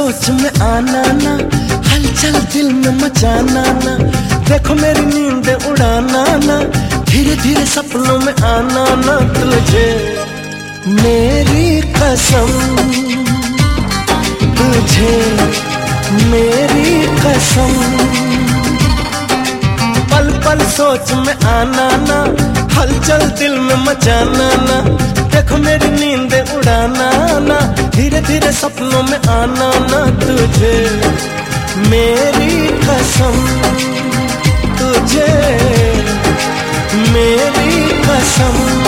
सोच में आना ना, हलचल दिल में मचाना ना, देखो मेरी नींद उड़ाना ना धीरे धीरे सपनों में आना ना तुझे मेरी कसम तुझे मेरी कसम। पल पल सोच में आना ना, हलचल दिल में मचाना ना, देखो मेरी नींद उड़ाना धीरे सपनों में आना ना तुझे। मेरी कसम तुझे। मेरी कसम।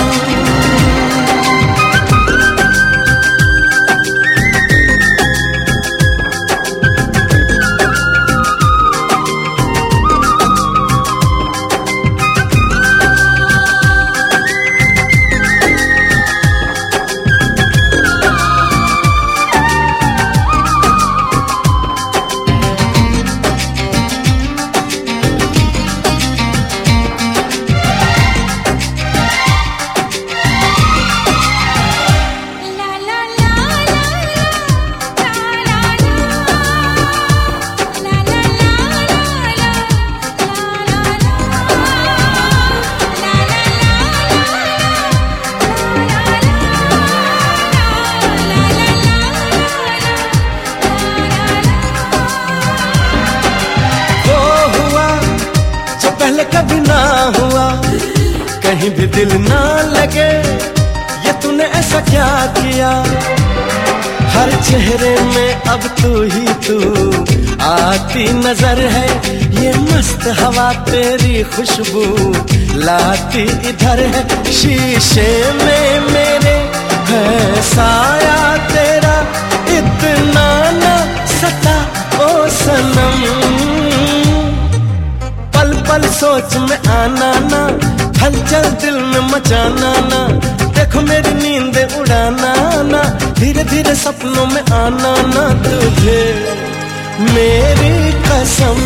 कहीं भी दिल ना लगे, ये तूने ऐसा क्या किया? हर चेहरे में अब तू ही तू, आती नज़र है, ये मस्त हवा तेरी खुशबू, लाती इधर है, शीशे में मेरे है साया तेरा, इतना ना सता ओ सनम। पल पल सोच में आना ना हलचल दिल में मचाना ना। देखो मेरी नींद उड़ाना ना। धीरे धीरे सपनों में आना ना तुझे। मेरी कसम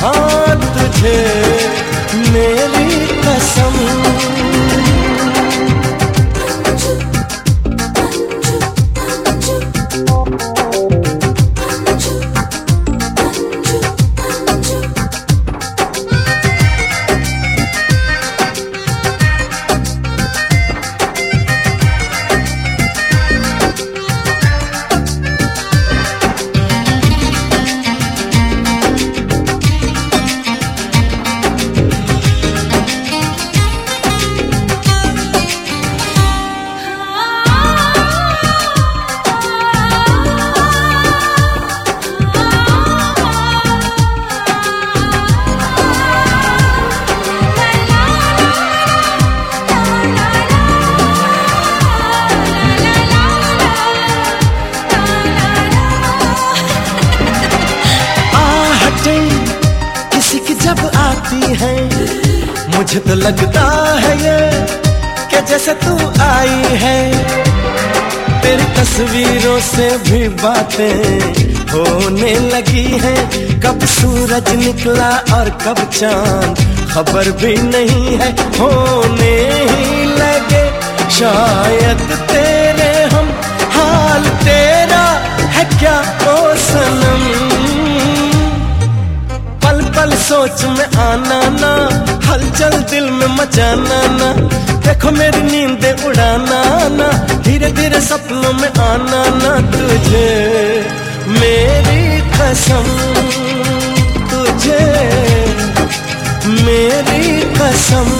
हाँ तुझे। किसी की जब आती है, मुझे तो लगता है ये कि जैसे तू आई है। तेरी तस्वीरों से भी बातें होने लगी है। कब सूरज निकला और कब चाँद, खबर भी नहीं है, होने ही लगे। शायद तेरे हम हाल तेरा है क्या? सोच में आना ना, हलचल दिल में मचाना ना। देखो मेरी नींद उड़ाना ना धीरे धीरे सपनों में आना ना तुझे। मेरी कसम, तुझे। मेरी कसम।